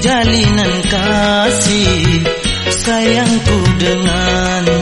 jalinan kasih Sayangku dengannya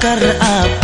terbakar api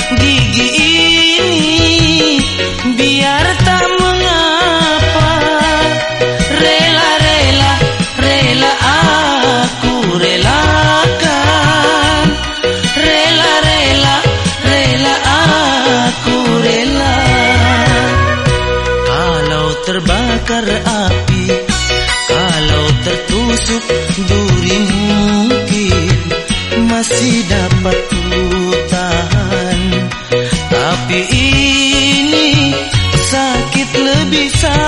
terbakar api. Kalau tertusuk duri mungkin Masih dapat ku tahan Tapi ini sakit lebih sakit